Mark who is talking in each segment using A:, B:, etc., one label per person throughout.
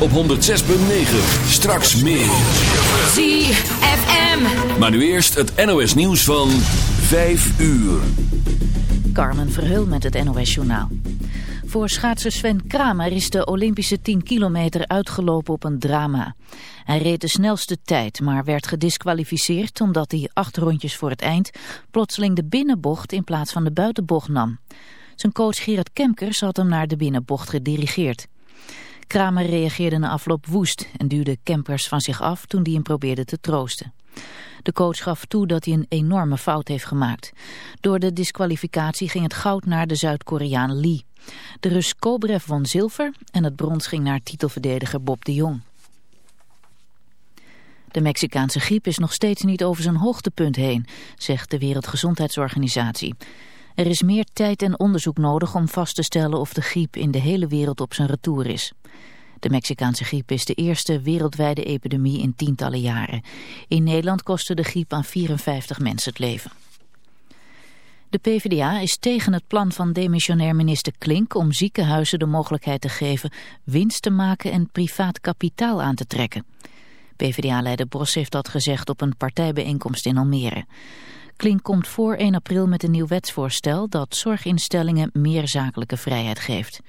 A: op 106.9. Straks meer.
B: ZFM.
A: Maar nu eerst het NOS nieuws van 5 uur.
C: Carmen Verheul met het NOS journaal. Voor schaatser Sven Kramer is de Olympische 10 kilometer uitgelopen op een drama. Hij reed de snelste tijd, maar werd gedisqualificeerd omdat hij acht rondjes voor het eind plotseling de binnenbocht in plaats van de buitenbocht nam. Zijn coach Gerard Kemkers had hem naar de binnenbocht gedirigeerd. Kramer reageerde na afloop woest en duwde Kemkers van zich af toen hij hem probeerde te troosten. De coach gaf toe dat hij een enorme fout heeft gemaakt. Door de disqualificatie ging het goud naar de Zuid-Koreaan Lee. De Rus Kobrev won zilver en het brons ging naar titelverdediger Bob de Jong. De Mexicaanse griep is nog steeds niet over zijn hoogtepunt heen, zegt de Wereldgezondheidsorganisatie. Er is meer tijd en onderzoek nodig om vast te stellen of de griep in de hele wereld op zijn retour is. De Mexicaanse griep is de eerste wereldwijde epidemie in tientallen jaren. In Nederland kostte de griep aan 54 mensen het leven. De PvdA is tegen het plan van demissionair minister Klink om ziekenhuizen de mogelijkheid te geven winst te maken en privaat kapitaal aan te trekken. PvdA-leider Bos heeft dat gezegd op een partijbijeenkomst in Almere. Klink komt voor 1 april met een nieuw wetsvoorstel dat zorginstellingen meer zakelijke vrijheid geeft.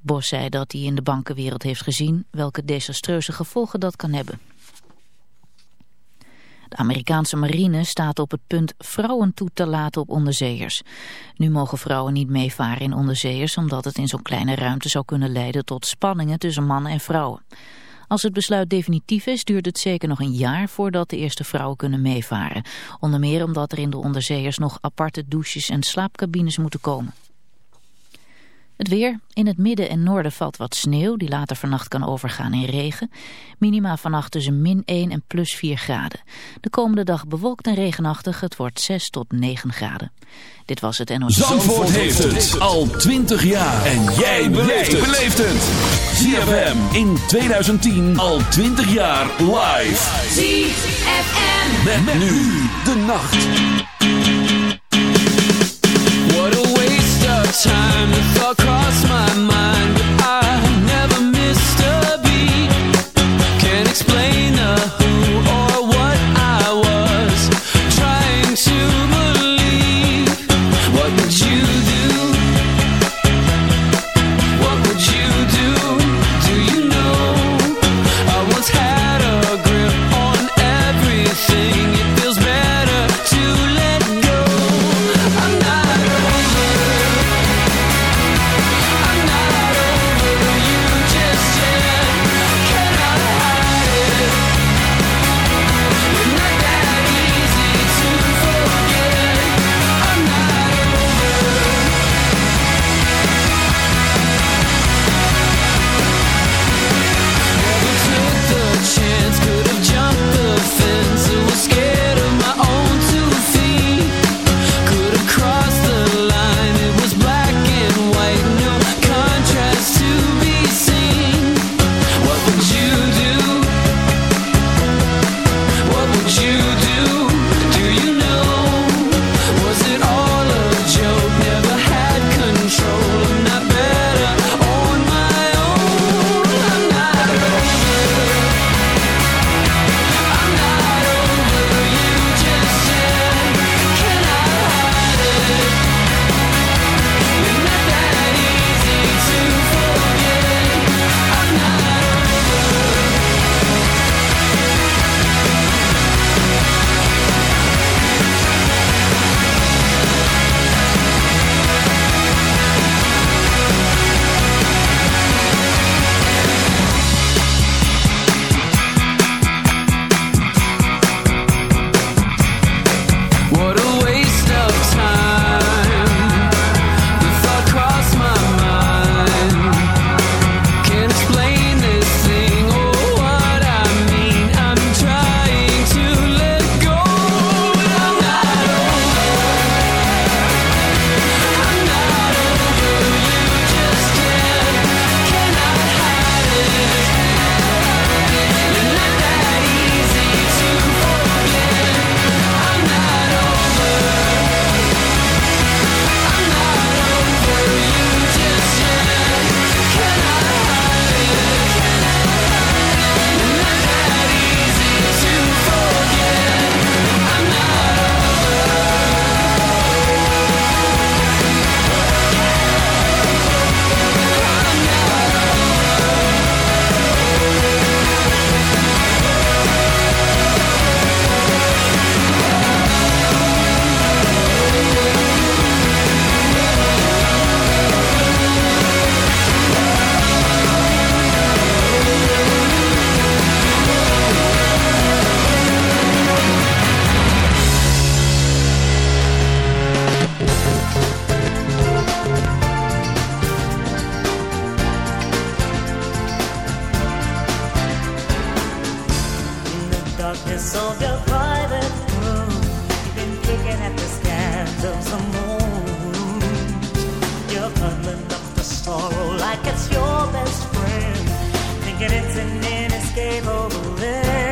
C: Bos zei dat hij in de bankenwereld heeft gezien welke desastreuze gevolgen dat kan hebben. De Amerikaanse marine staat op het punt vrouwen toe te laten op onderzeeërs. Nu mogen vrouwen niet meevaren in onderzeeërs omdat het in zo'n kleine ruimte zou kunnen leiden tot spanningen tussen mannen en vrouwen. Als het besluit definitief is, duurt het zeker nog een jaar voordat de eerste vrouwen kunnen meevaren. Onder meer omdat er in de onderzeeërs nog aparte douches en slaapcabines moeten komen. Het weer. In het midden en noorden valt wat sneeuw die later vannacht kan overgaan in regen. Minima vannacht tussen min 1 en plus 4 graden. De komende dag bewolkt en regenachtig. Het wordt 6 tot 9 graden. Dit was het NOS.
A: Zandvoort heeft het al 20 jaar. En jij beleeft het. ZFM in 2010 al 20 jaar live.
B: ZFM.
A: Met, nu de nacht.
D: Time. The thought crossed my mind,
E: darkness of your private room. You've been kicking at the scandals of the moon. You're huddling up the sorrow like it's your best friend, thinking it's an inescapable end.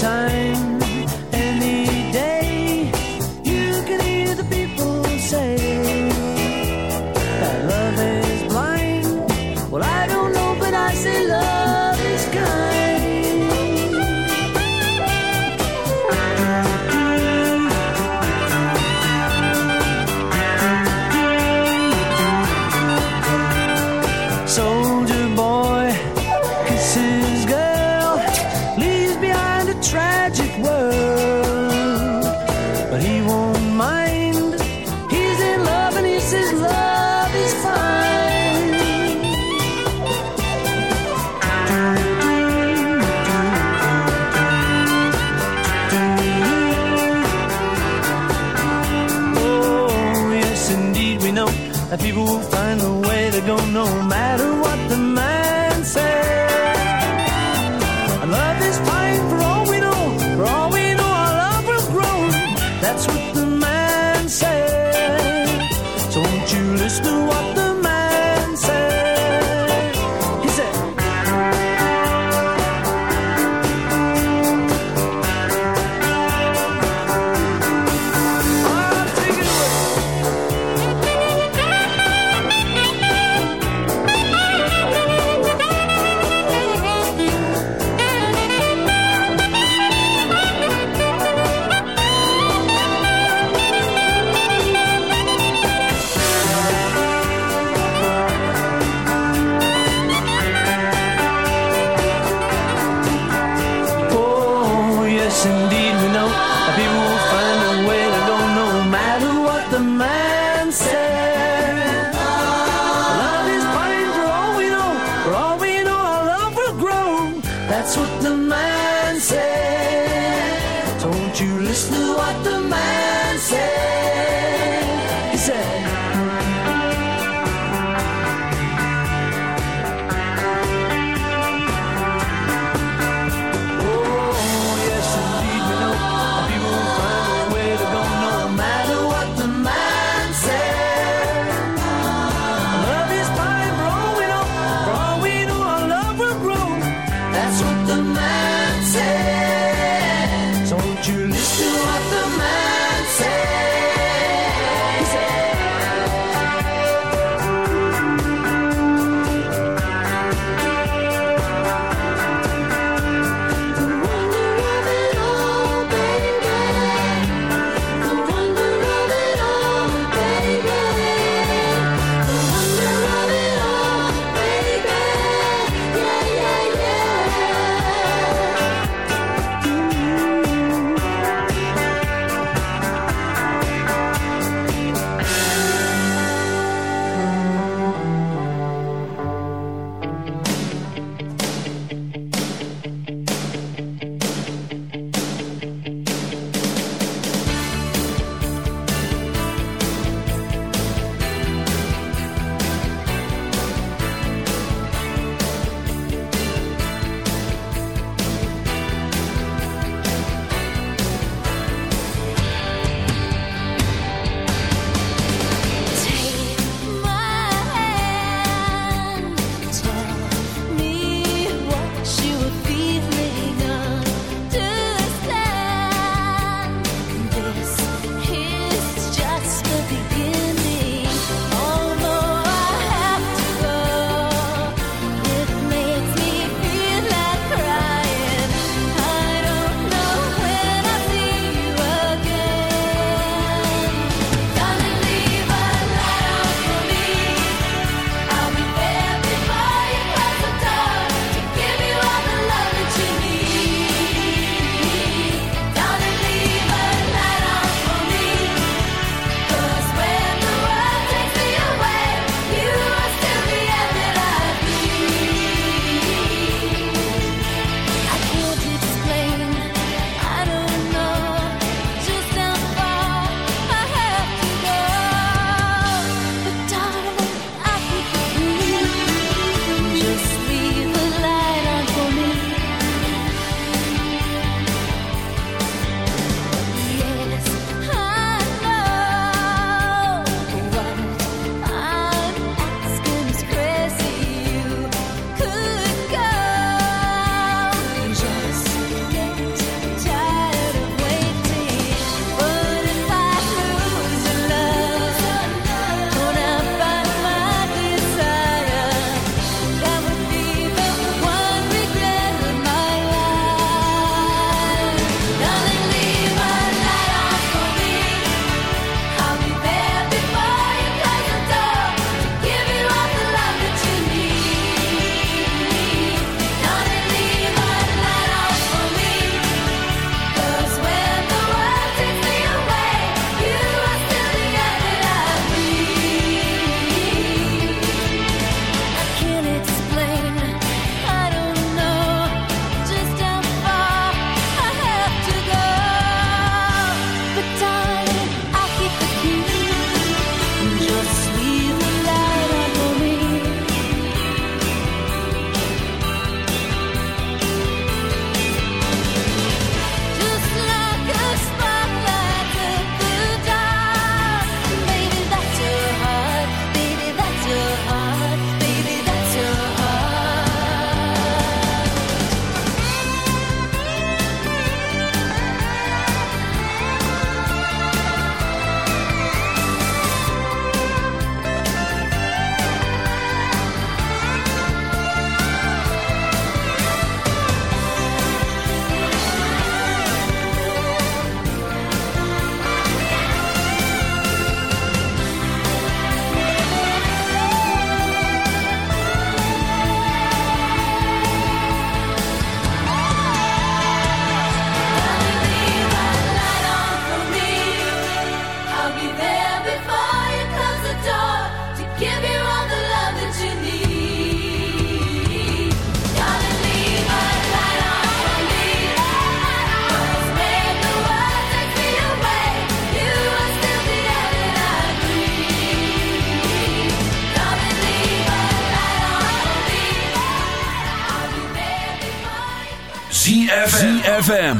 F: time.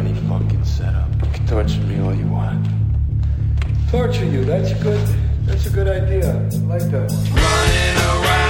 G: any fucking setup. You can torture me all you want.
H: Torture you, that's good. That's a good idea. I like that one.
I: Running around.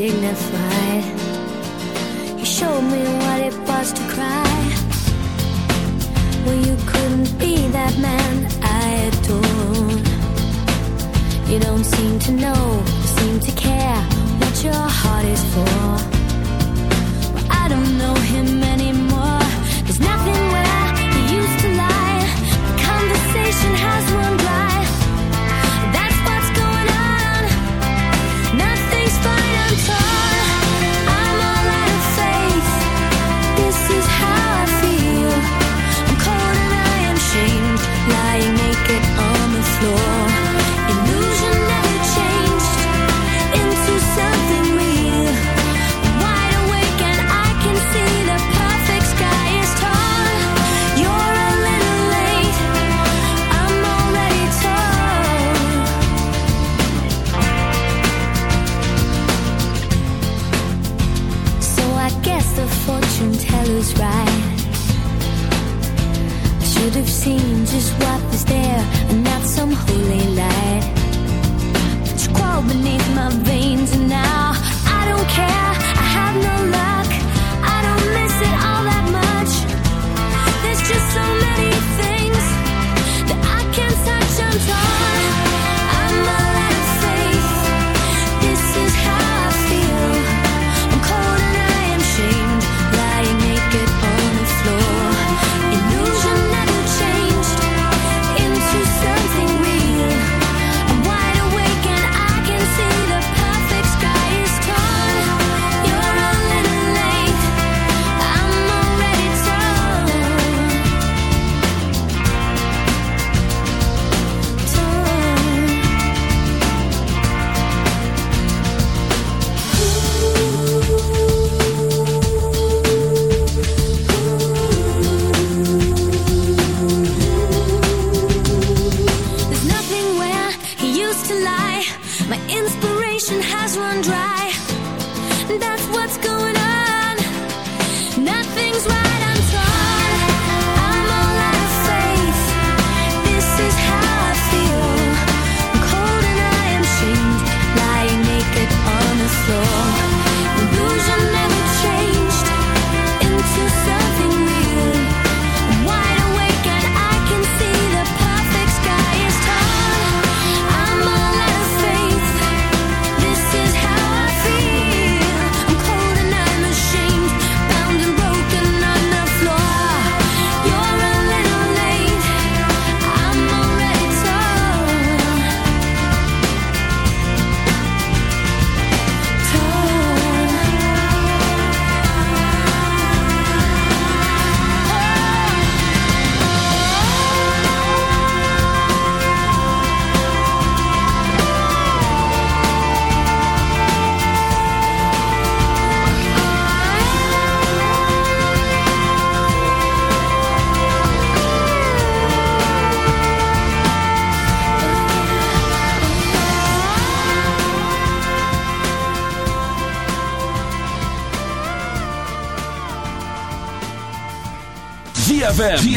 J: dignified. You showed me what it was to cry. Well, you couldn't be that man I adored. You don't seem to know, seem to care what your heart is for. Well, I don't know him. seen just what is there and not some holy light.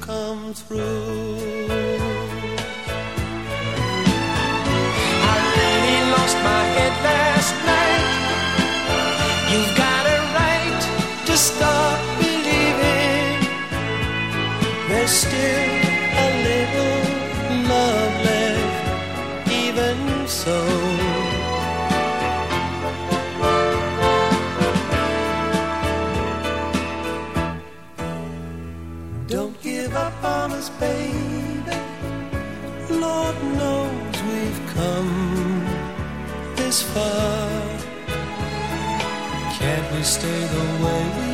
F: come through. I really lost my head last night. You've got a right to stop believing. There's still stay the way we